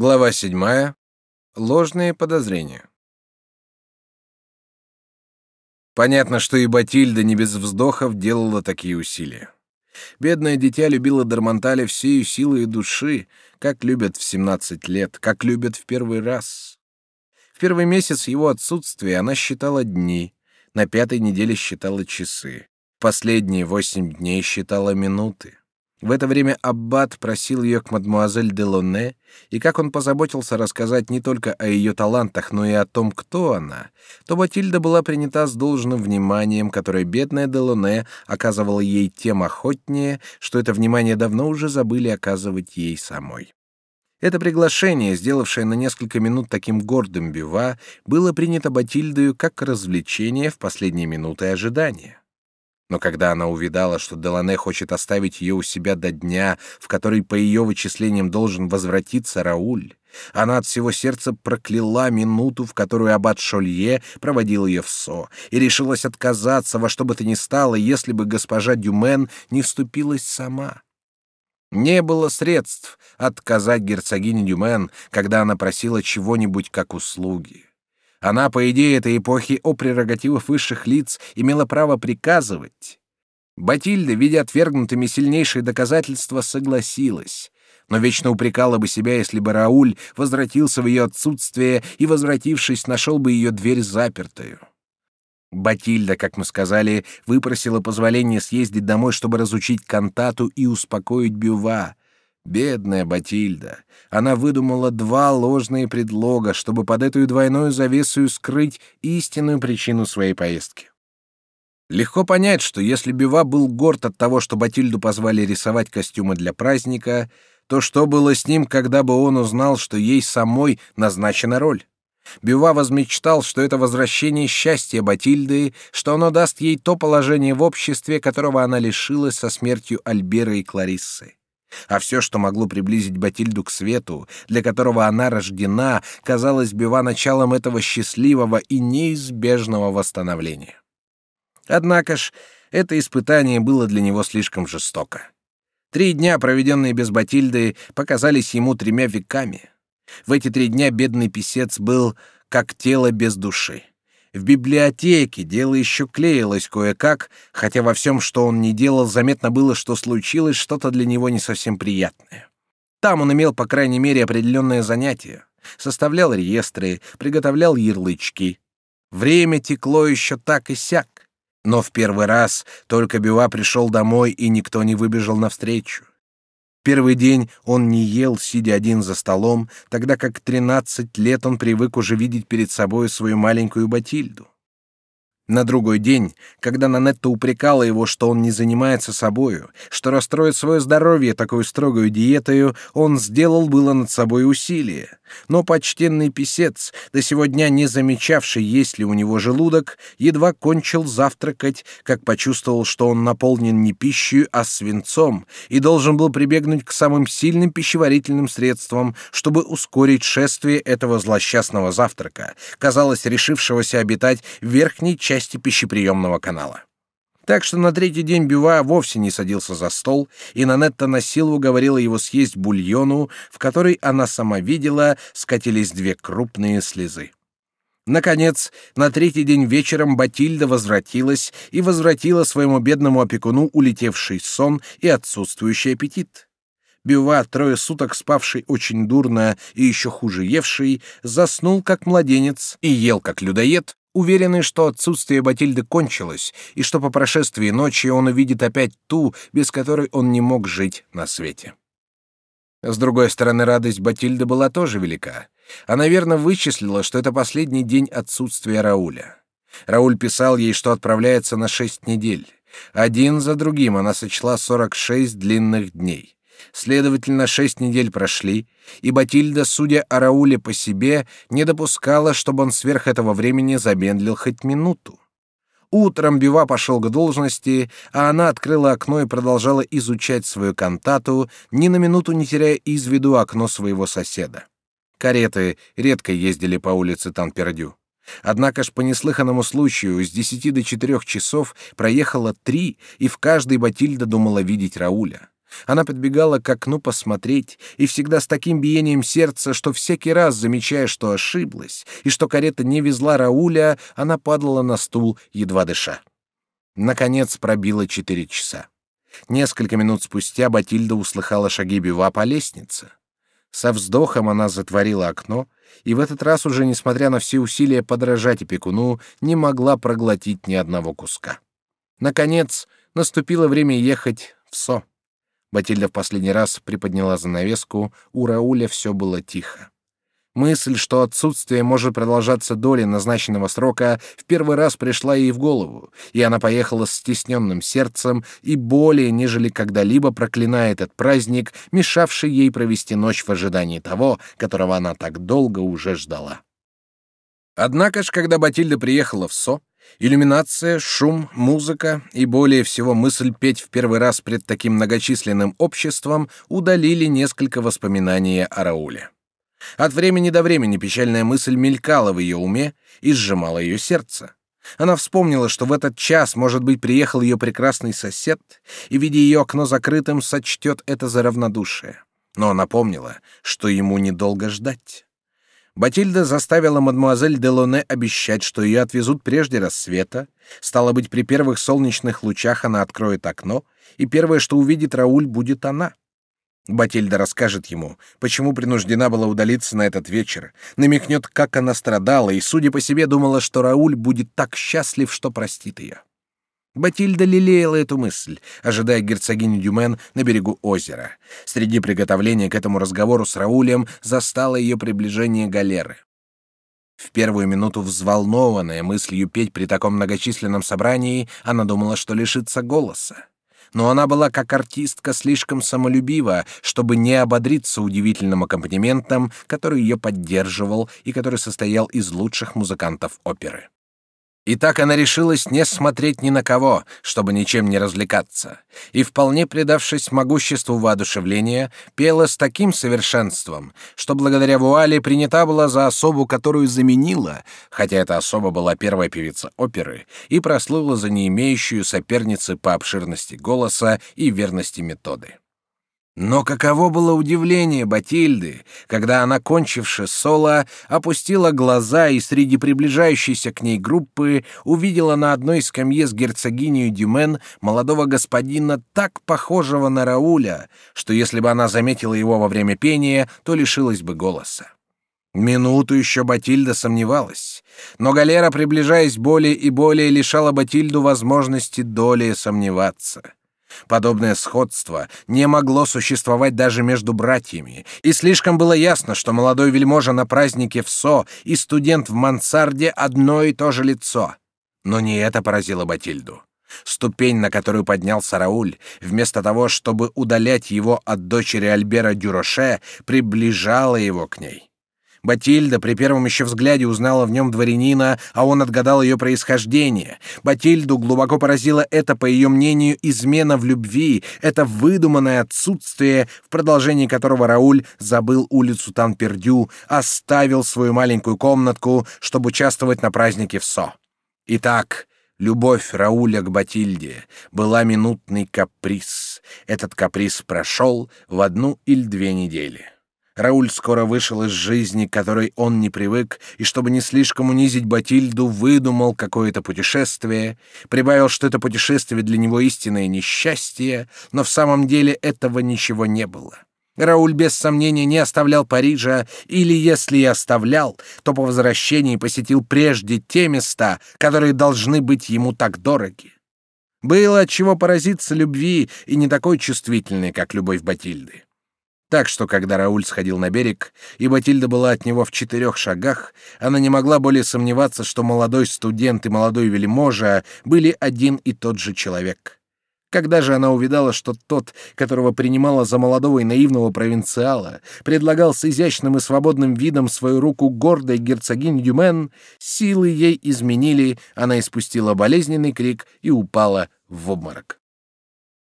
Глава седьмая. Ложные подозрения. Понятно, что и Батильда не без вздохов делала такие усилия. Бедное дитя любило Дармонталя всею силой души, как любят в 17 лет, как любят в первый раз. В первый месяц его отсутствия она считала дни, на пятой неделе считала часы, последние восемь дней считала минуты. В это время аббат просил ее к мадмуазель де Лоне, и как он позаботился рассказать не только о ее талантах, но и о том, кто она, то Батильда была принята с должным вниманием, которое бедная де Лоне оказывала ей тем охотнее, что это внимание давно уже забыли оказывать ей самой. Это приглашение, сделавшее на несколько минут таким гордым Бюва, было принято Батильдою как развлечение в последние минуты ожидания. Но когда она увидала, что Делане хочет оставить ее у себя до дня, в который по ее вычислениям должен возвратиться Рауль, она от всего сердца прокляла минуту, в которую аббат Шолье проводил ее в Со, и решилась отказаться во что бы то ни стало, если бы госпожа Дюмен не вступилась сама. Не было средств отказать герцогине Дюмен, когда она просила чего-нибудь как услуги. Она, по идее этой эпохи о прерогативах высших лиц, имела право приказывать. Батильда, видя отвергнутыми сильнейшие доказательства, согласилась, но вечно упрекала бы себя, если бы Рауль возвратился в ее отсутствие и, возвратившись, нашел бы ее дверь запертую. Батильда, как мы сказали, выпросила позволение съездить домой, чтобы разучить кантату и успокоить Бюва, Бедная Батильда. Она выдумала два ложные предлога, чтобы под эту двойную завесу скрыть истинную причину своей поездки. Легко понять, что если Бива был горд от того, что Батильду позвали рисовать костюмы для праздника, то что было с ним, когда бы он узнал, что ей самой назначена роль? Бива возмечтал, что это возвращение счастья Батильды, что оно даст ей то положение в обществе, которого она лишилась со смертью Альбера и Клариссы. А все, что могло приблизить Батильду к свету, для которого она рождена, казалось Бива началом этого счастливого и неизбежного восстановления. Однако ж, это испытание было для него слишком жестоко. Три дня, проведенные без Батильды, показались ему тремя веками. В эти три дня бедный писец был как тело без души. В библиотеке дело еще клеилось кое-как, хотя во всем, что он не делал, заметно было, что случилось что-то для него не совсем приятное. Там он имел, по крайней мере, определенное занятие. Составлял реестры, приготовлял ярлычки. Время текло еще так и сяк. Но в первый раз только Бюва пришел домой, и никто не выбежал навстречу. Первый день он не ел, сидя один за столом, тогда как тринадцать лет он привык уже видеть перед собой свою маленькую Батильду. На другой день, когда Нанетта упрекала его, что он не занимается собою, что расстроит свое здоровье такой строгой диетою, он сделал было над собой усилие. Но почтенный писец, до сего дня не замечавший, есть ли у него желудок, едва кончил завтракать, как почувствовал, что он наполнен не пищей, а свинцом, и должен был прибегнуть к самым сильным пищеварительным средствам, чтобы ускорить шествие этого злосчастного завтрака, казалось, решившегося обитать в верхней части пищеприемного канала. Так что на третий день Бюва вовсе не садился за стол, и Нанетта на силу говорила его съесть бульону, в которой она сама видела, скатились две крупные слезы. Наконец, на третий день вечером Батильда возвратилась и возвратила своему бедному опекуну улетевший сон и отсутствующий аппетит. Бюва, трое суток спавший очень дурно и еще хуже евший, заснул как младенец и ел как людоед, уверенный, что отсутствие Батильды кончилось, и что по прошествии ночи он увидит опять ту, без которой он не мог жить на свете. С другой стороны, радость Батильды была тоже велика. Она верно вычислила, что это последний день отсутствия Рауля. Рауль писал ей, что отправляется на шесть недель. Один за другим она сочла сорок шесть длинных дней. Следовательно, шесть недель прошли, и Батильда, судя о Рауле по себе, не допускала, чтобы он сверх этого времени замедлил хоть минуту. Утром Бива пошел к должности, а она открыла окно и продолжала изучать свою кантату, ни на минуту не теряя из виду окно своего соседа. Кареты редко ездили по улице Танпердю. Однако ж по неслыханному случаю с десяти до четырех часов проехало три, и в каждой Батильда думала видеть Рауля. Она подбегала к окну посмотреть, и всегда с таким биением сердца, что всякий раз, замечая, что ошиблась, и что карета не везла Рауля, она падала на стул, едва дыша. Наконец пробило четыре часа. Несколько минут спустя Батильда услыхала шаги Бива по лестнице. Со вздохом она затворила окно, и в этот раз уже, несмотря на все усилия подражать опекуну, не могла проглотить ни одного куска. Наконец, наступило время ехать в Со. Батильда в последний раз приподняла занавеску, у Рауля все было тихо. Мысль, что отсутствие может продолжаться доли назначенного срока, в первый раз пришла ей в голову, и она поехала с стесненным сердцем и более, нежели когда-либо проклиная этот праздник, мешавший ей провести ночь в ожидании того, которого она так долго уже ждала. Однако ж, когда Батильда приехала в Со, иллюминация, шум, музыка и более всего мысль петь в первый раз пред таким многочисленным обществом удалили несколько воспоминаний о Рауле. От времени до времени печальная мысль мелькала в ее уме и сжимала ее сердце. Она вспомнила, что в этот час, может быть, приехал ее прекрасный сосед, и, видя ее окно закрытым, сочтет это за равнодушие. Но она помнила, что ему недолго ждать. Батильда заставила мадмуазель де Лоне обещать, что ее отвезут прежде рассвета. Стало быть, при первых солнечных лучах она откроет окно, и первое, что увидит Рауль, будет она. Батильда расскажет ему, почему принуждена была удалиться на этот вечер, намекнет, как она страдала, и, судя по себе, думала, что Рауль будет так счастлив, что простит ее. Батильда лелеяла эту мысль, ожидая герцогиню Дюмен на берегу озера. Среди приготовления к этому разговору с Раулем застало ее приближение галеры. В первую минуту взволнованная мыслью петь при таком многочисленном собрании, она думала, что лишится голоса но она была как артистка слишком самолюбива, чтобы не ободриться удивительным аккомпанементом, который ее поддерживал и который состоял из лучших музыкантов оперы. И так она решилась не смотреть ни на кого, чтобы ничем не развлекаться, и, вполне предавшись могуществу воодушевления, пела с таким совершенством, что благодаря вуале принята была за особу, которую заменила, хотя эта особа была первая певица оперы, и прослыла за не имеющую соперницы по обширности голоса и верности методы. Но каково было удивление Батильды, когда она, кончивши соло, опустила глаза и среди приближающейся к ней группы увидела на одной скамье с герцогиней Дюмен молодого господина, так похожего на Рауля, что если бы она заметила его во время пения, то лишилась бы голоса. Минуту еще Батильда сомневалась, но галера, приближаясь более и более, лишала Батильду возможности долее сомневаться — Подобное сходство не могло существовать даже между братьями, и слишком было ясно, что молодой вельможа на празднике в Со и студент в мансарде одно и то же лицо. Но не это поразило Батильду. Ступень, на которую поднялся Рауль, вместо того, чтобы удалять его от дочери Альбера Дюроше, приближала его к ней. Батильда при первом еще взгляде узнала в нем дворянина, а он отгадал ее происхождение. Батильду глубоко поразило это, по ее мнению, измена в любви, это выдуманное отсутствие, в продолжении которого Рауль забыл улицу Танпердю, оставил свою маленькую комнатку, чтобы участвовать на празднике в Со. Итак, Любовь Рауля к Батильде была минутный каприз. Этот каприз прошел в одну или две недели. Рауль скоро вышел из жизни, к которой он не привык, и чтобы не слишком унизить Батильду, выдумал какое-то путешествие, прибавил, что это путешествие для него истинное несчастье, но в самом деле этого ничего не было. Рауль без сомнения не оставлял Парижа, или если и оставлял, то по возвращении посетил прежде те места, которые должны быть ему так дороги. Было от чего поразиться любви и не такой чувствительной, как любовь Батильды. Так что, когда Рауль сходил на берег, и Батильда была от него в четырех шагах, она не могла более сомневаться, что молодой студент и молодой вельможа были один и тот же человек. Когда же она увидала, что тот, которого принимала за молодого и наивного провинциала, предлагал с изящным и свободным видом свою руку гордой герцогинь Дюмен, силы ей изменили, она испустила болезненный крик и упала в обморок.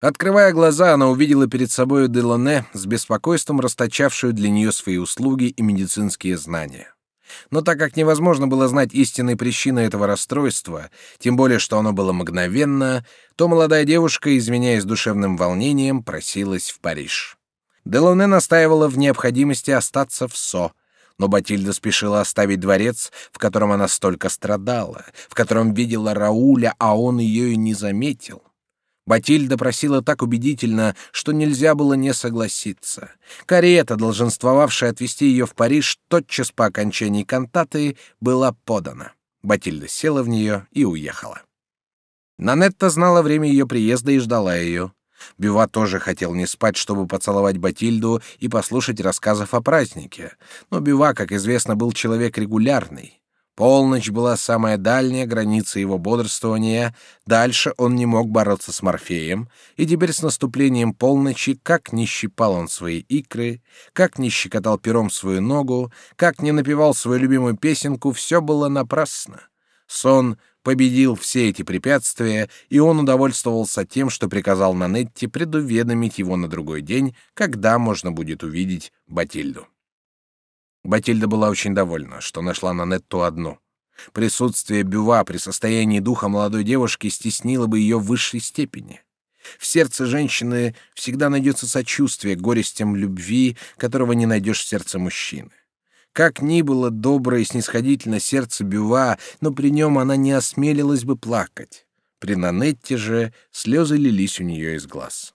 Открывая глаза, она увидела перед собой Делоне с беспокойством расточавшую для нее свои услуги и медицинские знания. Но так как невозможно было знать истинной причины этого расстройства, тем более что оно было мгновенно, то молодая девушка, извиняясь душевным волнением, просилась в Париж. Делоне настаивала в необходимости остаться в Со, но Батильда спешила оставить дворец, в котором она столько страдала, в котором видела Рауля, а он ее и не заметил. Батильда просила так убедительно, что нельзя было не согласиться. Карета, долженствовавшая отвезти ее в Париж тотчас по окончании кантаты, была подана. Батильда села в нее и уехала. Нанетта знала время ее приезда и ждала ее. Бюва тоже хотел не спать, чтобы поцеловать Батильду и послушать рассказов о празднике. Но Бюва, как известно, был человек регулярный. Полночь была самая дальняя граница его бодрствования, дальше он не мог бороться с Морфеем, и теперь с наступлением полночи, как ни щипал он свои икры, как ни щекотал пером свою ногу, как ни напевал свою любимую песенку, все было напрасно. Сон победил все эти препятствия, и он удовольствовался тем, что приказал Нанетти предуведомить его на другой день, когда можно будет увидеть Батильду. Батильда была очень довольна, что нашла Нанетту одну. Присутствие Бюва при состоянии духа молодой девушки стеснило бы ее в высшей степени. В сердце женщины всегда найдется сочувствие горестям любви, которого не найдешь в сердце мужчины. Как ни было доброе и снисходительно сердце Бюва, но при нем она не осмелилась бы плакать. При Нанетте же слезы лились у нее из глаз.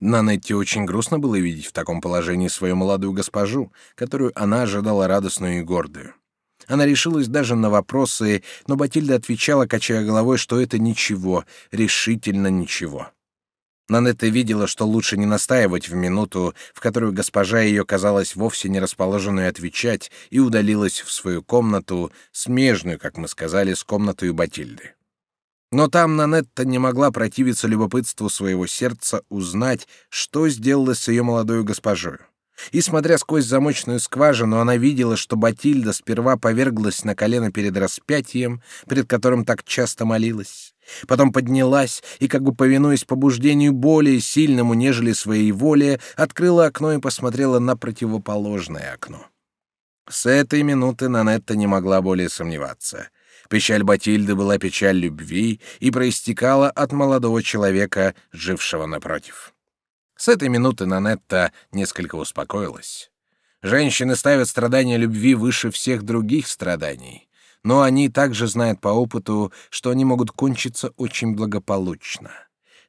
Нанетте очень грустно было видеть в таком положении свою молодую госпожу, которую она ожидала радостную и гордую. Она решилась даже на вопросы, но Батильда отвечала, качая головой, что это ничего, решительно ничего. Нанетта видела, что лучше не настаивать в минуту, в которую госпожа ее казалась вовсе не расположенной отвечать, и удалилась в свою комнату, смежную, как мы сказали, с комнатой Батильды. Но там Нанетта не могла противиться любопытству своего сердца узнать, что сделалось с ее молодой госпожой. И, смотря сквозь замочную скважину, она видела, что Батильда сперва поверглась на колено перед распятием, перед которым так часто молилась. Потом поднялась и, как бы повинуясь побуждению более сильному, нежели своей воле, открыла окно и посмотрела на противоположное окно. С этой минуты Нанетта не могла более сомневаться. Печаль Батильды была печаль любви и проистекала от молодого человека, жившего напротив. С этой минуты Нанетта несколько успокоилась. Женщины ставят страдания любви выше всех других страданий, но они также знают по опыту, что они могут кончиться очень благополучно.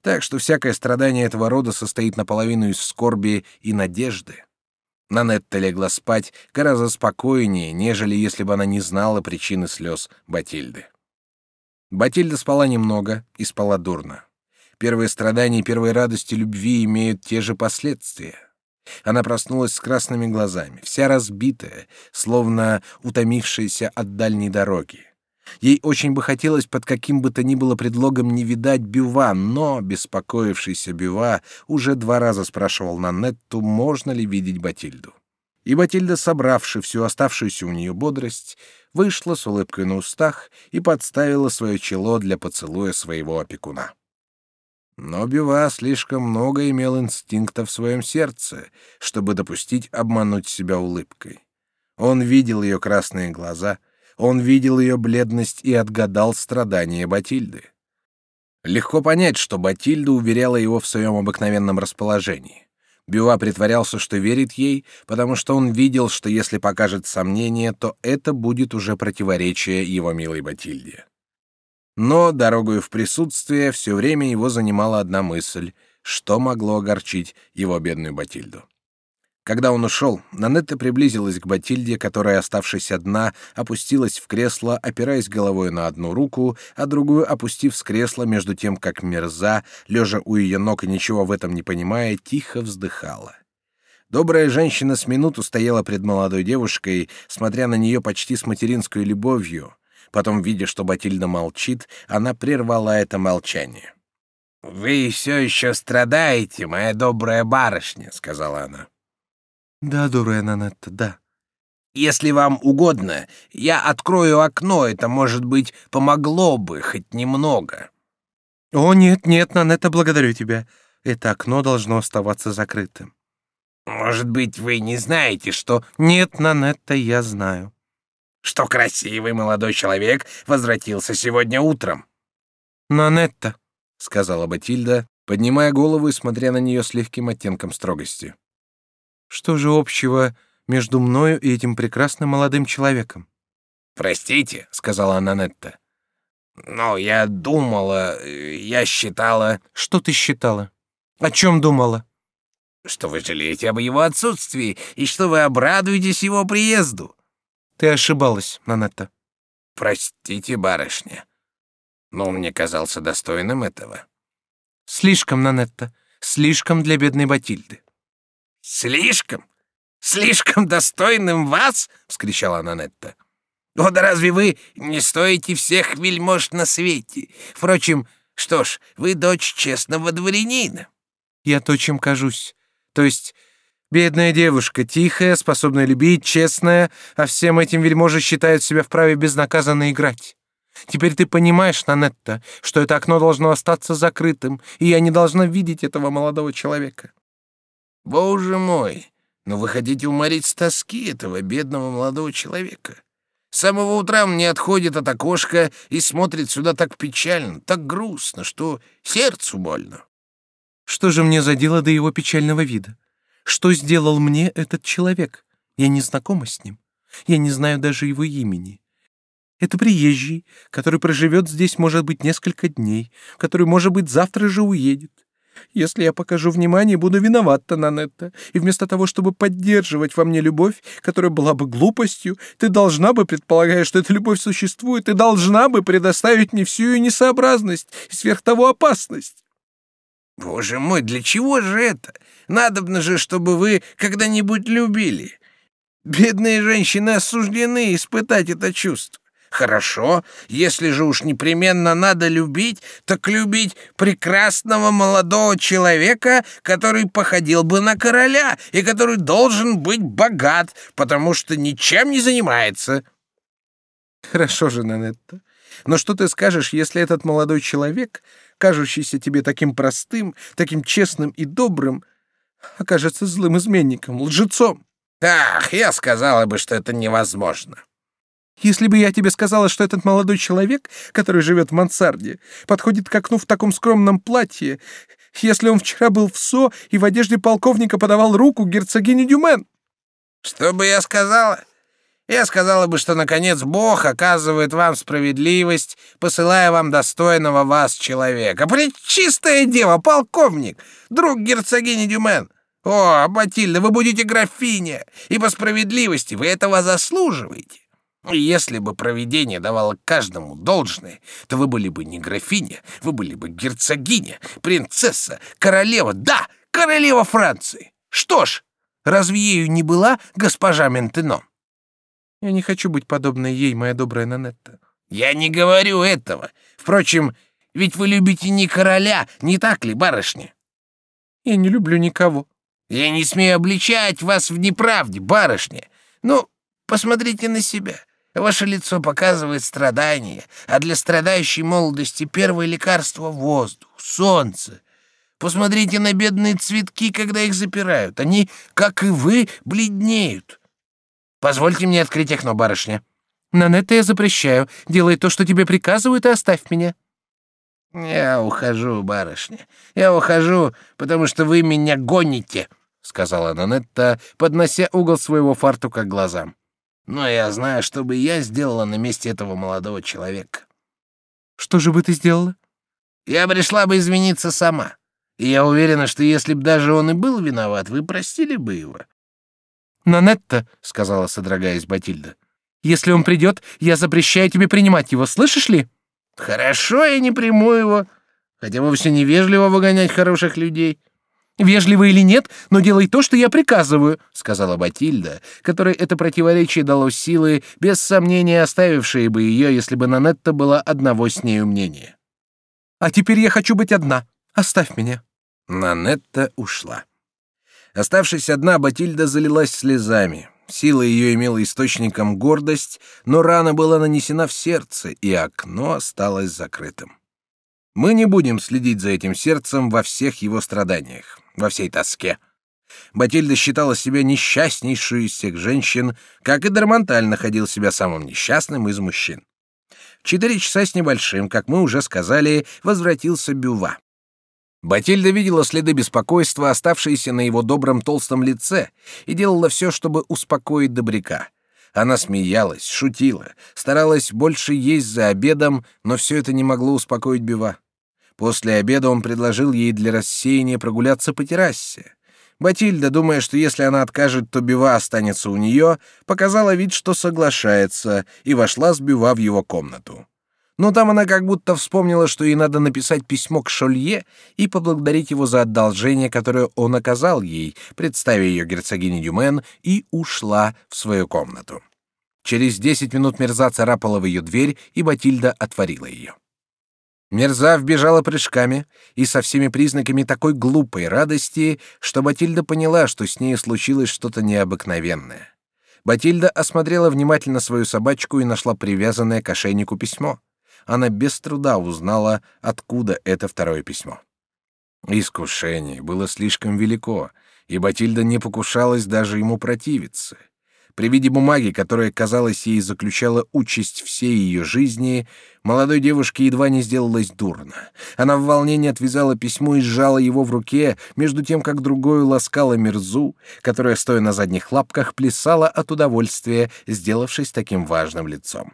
Так что всякое страдание этого рода состоит наполовину из скорби и надежды. Нанетта легла спать гораздо спокойнее, нежели если бы она не знала причины слез Батильды. Батильда спала немного и спала дурно. Первые страдания и первые радости любви имеют те же последствия. Она проснулась с красными глазами, вся разбитая, словно утомившаяся от дальней дороги. Ей очень бы хотелось под каким бы то ни было предлогом не видать Бюва, но беспокоившийся Бюва уже два раза спрашивал Нанетту, можно ли видеть Батильду. И Батильда, собравши всю оставшуюся у нее бодрость, вышла с улыбкой на устах и подставила свое чело для поцелуя своего опекуна. Но Бюва слишком много имел инстинкта в своем сердце, чтобы допустить обмануть себя улыбкой. Он видел ее красные глаза — он видел ее бледность и отгадал страдания Батильды. Легко понять, что Батильда уверяла его в своем обыкновенном расположении. Бюва притворялся, что верит ей, потому что он видел, что если покажет сомнение, то это будет уже противоречие его милой Батильде. Но, дорогою в присутствие, все время его занимала одна мысль — что могло огорчить его бедную Батильду. Когда он ушел, Нанетта приблизилась к Батильде, которая, оставшись одна, опустилась в кресло, опираясь головой на одну руку, а другую опустив с кресла, между тем, как мерза, лежа у ее ног и ничего в этом не понимая, тихо вздыхала. Добрая женщина с минуту стояла пред молодой девушкой, смотря на нее почти с материнской любовью. Потом, видя, что Батильда молчит, она прервала это молчание. «Вы все еще страдаете, моя добрая барышня», — сказала она. Да, добрая Нанетта, да. Если вам угодно, я открою окно, это, может быть, помогло бы хоть немного. О, нет, нет, Нанетта, благодарю тебя. Это окно должно оставаться закрытым. Может быть, вы не знаете, что... Нет, Нанетта, я знаю. что красивый молодой человек возвратился сегодня утром. «Нанетта», — сказала Батильда, поднимая голову и смотря на нее с легким оттенком строгости. «Что же общего между мною и этим прекрасным молодым человеком?» «Простите», — сказала Нанетта. «Но я думала, я считала...» «Что ты считала? О чем думала?» «Что вы жалеете об его отсутствии и что вы обрадуетесь его приезду». «Ты ошибалась, Нанетта». «Простите, барышня, но он мне казался достойным этого». «Слишком, Нанетта, слишком для бедной Батильды». «Слишком? Слишком достойным вас?» — вскричала Нанетта. «О, да разве вы не стоите всех вельмож на свете? Впрочем, что ж, вы дочь честного дворянина». «Я то, чем кажусь. То есть, бедная девушка, тихая, способная любить, честная, а всем этим вельможи считают себя вправе безнаказанно играть. Теперь ты понимаешь, Нанетта, что это окно должно остаться закрытым, и я не должна видеть этого молодого человека». «Боже мой, но вы хотите уморить с тоски этого бедного молодого человека. С самого утра мне отходит от окошка и смотрит сюда так печально, так грустно, что сердцу больно». Что же мне за дело до его печального вида? Что сделал мне этот человек? Я не знакома с ним. Я не знаю даже его имени. Это приезжий, который проживет здесь, может быть, несколько дней, который, может быть, завтра же уедет. Если я покажу внимание, буду виновата, Нанетта, и вместо того, чтобы поддерживать во мне любовь, которая была бы глупостью, ты должна бы, предполагая, что эта любовь существует, ты должна бы предоставить мне всю ее несообразность и сверх того опасность. Боже мой, для чего же это? Надобно же, чтобы вы когда-нибудь любили. Бедные женщины осуждены испытать это чувство. Хорошо, если же уж непременно надо любить, так любить прекрасного молодого человека, который походил бы на короля и который должен быть богат, потому что ничем не занимается. Хорошо же, Нанетта. Но что ты скажешь, если этот молодой человек кажущийся тебе таким простым, таким честным и добрым, окажется злым изменником, лжецом. Ах, я сказала бы, что это невозможно. Если бы я тебе сказала, что этот молодой человек, который живет в мансарде, подходит к окну в таком скромном платье, если он вчера был в СО и в одежде полковника подавал руку герцогине Дюмен. Что бы я сказала? Я сказала бы, что, наконец, Бог оказывает вам справедливость, посылая вам достойного вас человека. Пречистая дева, полковник, друг герцогини Дюмен. О, Батильда, вы будете графиня, и по справедливости вы этого заслуживаете. И если бы провидение давало каждому должное, то вы были бы не графиня, вы были бы герцогиня, принцесса, королева, да, королева Франции. Что ж, разве ею не была госпожа Ментено? Я не хочу быть подобной ей, моя добрая Нанетта. Я не говорю этого. Впрочем, ведь вы любите не короля, не так ли, барышня? Я не люблю никого. Я не смею обличать вас в неправде, барышня. Ну, посмотрите на себя. Ваше лицо показывает страдания, а для страдающей молодости первое лекарство — воздух, солнце. Посмотрите на бедные цветки, когда их запирают. Они, как и вы, бледнеют. Позвольте мне открыть окно, барышня. Нанетта я запрещаю. Делай то, что тебе приказывают, и оставь меня. Я ухожу, барышня. Я ухожу, потому что вы меня гоните, сказала Нанетта, поднося угол своего фартука к глазам. Но я знаю, что бы я сделала на месте этого молодого человека. Что же бы ты сделала? Я пришла бы извиниться сама. И я уверена, что если б даже он и был виноват, вы простили бы его. «Нанетта», — сказала, содрогаясь Батильда, — «если он придет, я запрещаю тебе принимать его, слышишь ли?» «Хорошо, я не приму его, хотя вовсе невежливо выгонять хороших людей». «Вежливо или нет, но делай то, что я приказываю», — сказала Батильда, которой это противоречие дало силы, без сомнения оставившие бы ее, если бы Нанетта была одного с нею мнения. «А теперь я хочу быть одна. Оставь меня». Нанетта ушла. Оставшись одна, Батильда залилась слезами. Сила ее имела источником гордость, но рана была нанесена в сердце, и окно осталось закрытым. Мы не будем следить за этим сердцем во всех его страданиях, во всей тоске. Батильда считала себя несчастнейшей из всех женщин, как и Дармонталь находил себя самым несчастным из мужчин. В четыре часа с небольшим, как мы уже сказали, возвратился Бюва. Батильда видела следы беспокойства, оставшиеся на его добром толстом лице, и делала все, чтобы успокоить добряка. Она смеялась, шутила, старалась больше есть за обедом, но все это не могло успокоить Бюва. После обеда он предложил ей для рассеяния прогуляться по террасе. Батильда, думая, что если она откажет, то Бюва останется у нее, показала вид, что соглашается, и вошла с Бюва в его комнату. Но там она как будто вспомнила, что ей надо написать письмо к Шолье и поблагодарить его за одолжение, которое он оказал ей, представив ее герцогине Дюмен, и ушла в свою комнату. Через десять минут мерза царапала в ее дверь, и Батильда отворила ее. Мерза вбежала прыжками и со всеми признаками такой глупой радости, что Батильда поняла, что с ней случилось что-то необыкновенное. Батильда осмотрела внимательно свою собачку и нашла привязанное к ошейнику письмо. Она без труда узнала, откуда это второе письмо. Искушение было слишком велико, и Батильда не покушалась даже ему противиться. При виде бумаги, которая, казалось, ей заключала участь всей ее жизни, молодой девушке едва не сделалось дурно. Она в волнении отвязала письмо и сжала его в руке, между тем, как другую ласкала мерзу, которая, стоя на задних лапках, плясала от удовольствия, сделавшись таким важным лицом.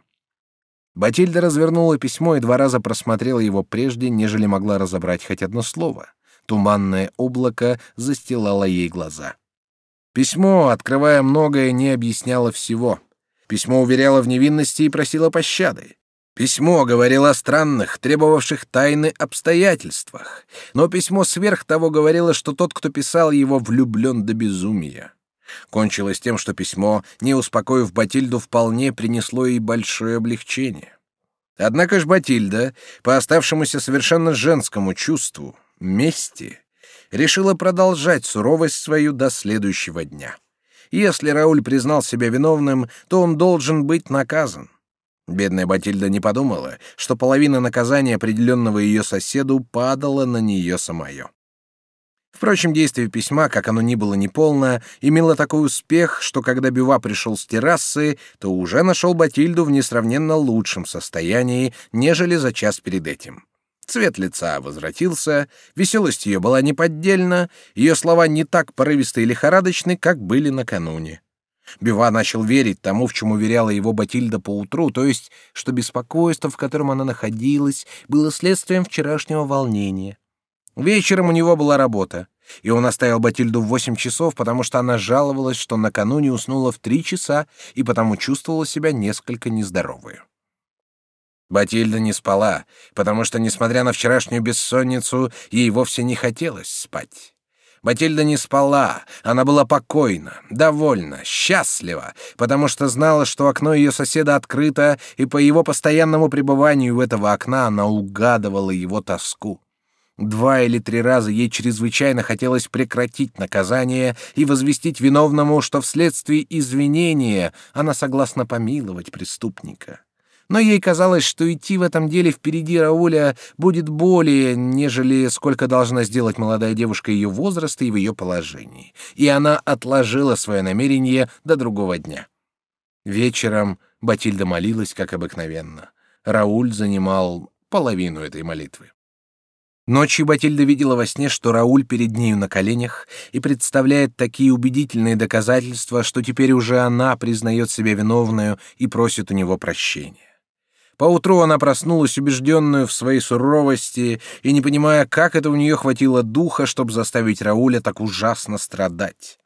Батильда развернула письмо и два раза просмотрела его прежде, нежели могла разобрать хоть одно слово. Туманное облако застилало ей глаза. Письмо, открывая многое, не объясняло всего. Письмо уверяло в невинности и просило пощады. Письмо говорило о странных, требовавших тайны обстоятельствах, но письмо сверх того говорило, что тот, кто писал его, влюблен до безумия. Кончилось тем, что письмо, не успокоив Батильду, вполне принесло ей большое облегчение. Однако ж Батильда, по оставшемуся совершенно женскому чувству, мести, решила продолжать суровость свою до следующего дня. Если Рауль признал себя виновным, то он должен быть наказан. Бедная Батильда не подумала, что половина наказания, определенного ее соседу, падала на нее самое. Впрочем, действие письма, как оно ни было неполно, имело такой успех, что когда Бюва пришел с террасы, то уже нашел Батильду в несравненно лучшем состоянии, нежели за час перед этим. Цвет лица возвратился, веселость ее была неподдельна, ее слова не так порывисты и лихорадочны, как были накануне. Бива начал верить тому, в чем уверяла его Батильда поутру, то есть, что беспокойство, в котором она находилась, было следствием вчерашнего волнения. Вечером у него была работа, и он оставил Батильду в восемь часов, потому что она жаловалась, что накануне уснула в три часа и потому чувствовала себя несколько нездоровой. Батильда не спала, потому что, несмотря на вчерашнюю бессонницу, ей вовсе не хотелось спать. Батильда не спала, она была покойна, довольна, счастлива, потому что знала, что окно ее соседа открыто, и по его постоянному пребыванию у этого окна она угадывала его тоску. Два или три раза ей чрезвычайно хотелось прекратить наказание и возвестить виновному, что вследствие извинения она согласна помиловать преступника но ей казалось, что идти в этом деле впереди Рауля будет более, нежели сколько должна сделать молодая девушка ее возраста и в ее положении, и она отложила свое намерение до другого дня. Вечером Батильда молилась, как обыкновенно. Рауль занимал половину этой молитвы. Ночью Батильда видела во сне, что Рауль перед нею на коленях и представляет такие убедительные доказательства, что теперь уже она признает себя виновную и просит у него прощения. Поутру она проснулась убежденную в своей суровости и не понимая, как это у нее хватило духа, чтобы заставить Рауля так ужасно страдать.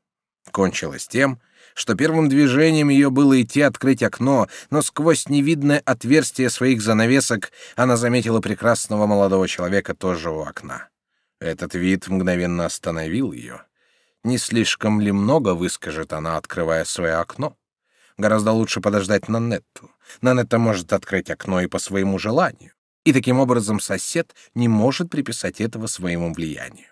Кончилось тем, что первым движением ее было идти открыть окно, но сквозь невидное отверстие своих занавесок она заметила прекрасного молодого человека тоже у окна. Этот вид мгновенно остановил ее. Не слишком ли много выскажет она, открывая свое окно? Гораздо лучше подождать Нанетту. Нанетта может открыть окно и по своему желанию. И таким образом сосед не может приписать этого своему влиянию.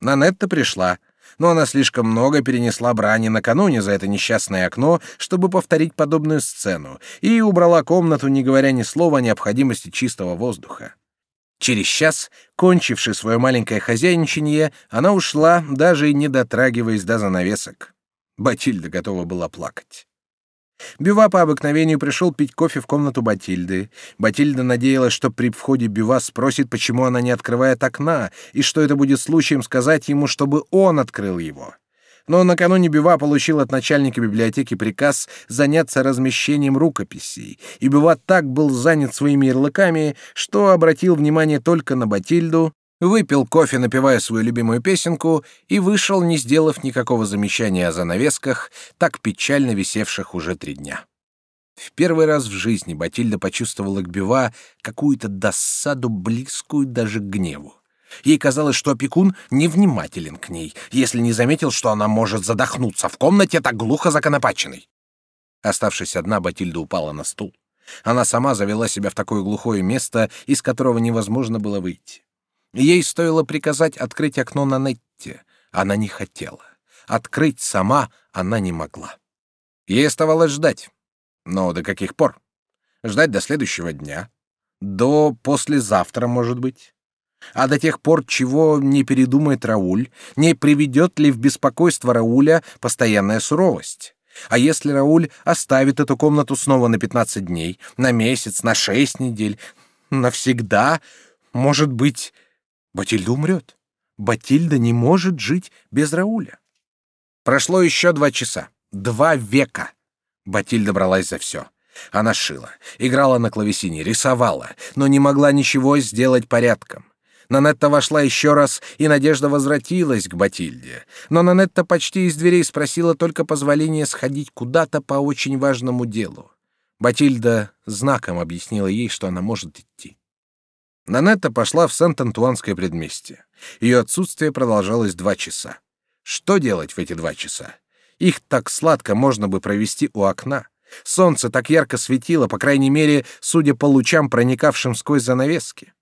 Нанетта пришла, но она слишком много перенесла брани накануне за это несчастное окно, чтобы повторить подобную сцену, и убрала комнату, не говоря ни слова о необходимости чистого воздуха. Через час, кончивши свое маленькое хозяйничание, она ушла, даже и не дотрагиваясь до занавесок. Батильда готова была плакать. Бюва по обыкновению пришел пить кофе в комнату Батильды. Батильда надеялась, что при входе Бюва спросит, почему она не открывает окна, и что это будет случаем сказать ему, чтобы он открыл его. Но накануне Бюва получил от начальника библиотеки приказ заняться размещением рукописей, и Бюва так был занят своими ярлыками, что обратил внимание только на Батильду, выпил кофе, напевая свою любимую песенку, и вышел, не сделав никакого замечания о занавесках, так печально висевших уже три дня. В первый раз в жизни Батильда почувствовала к Бюва какую-то досаду, близкую даже к гневу. Ей казалось, что опекун невнимателен к ней, если не заметил, что она может задохнуться в комнате так глухо законопаченной. Оставшись одна, Батильда упала на стул. Она сама завела себя в такое глухое место, из которого невозможно было выйти. Ей стоило приказать открыть окно на Нетте. Она не хотела. Открыть сама она не могла. Ей оставалось ждать. Но до каких пор? Ждать до следующего дня. До послезавтра, может быть. А до тех пор, чего не передумает Рауль, не приведет ли в беспокойство Рауля постоянная суровость? А если Рауль оставит эту комнату снова на 15 дней, на месяц, на 6 недель, навсегда, может быть, Батильда умрет. Батильда не может жить без Рауля. Прошло еще два часа. Два века. Батильда бралась за все. Она шила, играла на клавесине, рисовала, но не могла ничего сделать порядком. Нанетта вошла еще раз, и Надежда возвратилась к Батильде. Но Нанетта почти из дверей спросила только позволения сходить куда-то по очень важному делу. Батильда знаком объяснила ей, что она может идти. Нанетта пошла в Сент-Антуанское предместье. Ее отсутствие продолжалось два часа. Что делать в эти два часа? Их так сладко можно бы провести у окна. Солнце так ярко светило, по крайней мере, судя по лучам, проникавшим сквозь занавески.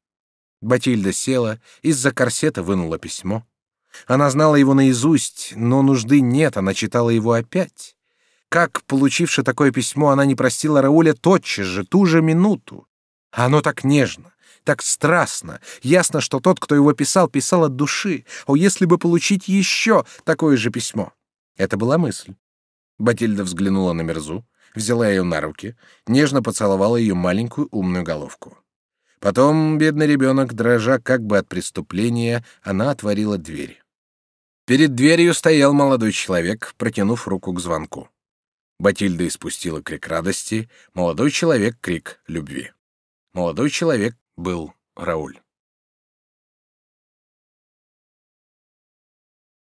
Батильда села, из-за корсета вынула письмо. Она знала его наизусть, но нужды нет, она читала его опять. Как, получивши такое письмо, она не простила Рауля тотчас же, ту же минуту. Оно так нежно, так страстно. Ясно, что тот, кто его писал, писал от души. О, если бы получить еще такое же письмо! Это была мысль. Батильда взглянула на Мерзу, взяла ее на руки, нежно поцеловала ее маленькую умную головку. Потом, бедный ребенок, дрожа как бы от преступления, она отворила дверь. Перед дверью стоял молодой человек, протянув руку к звонку. Батильда испустила крик радости, молодой человек — крик любви. Молодой человек был Рауль.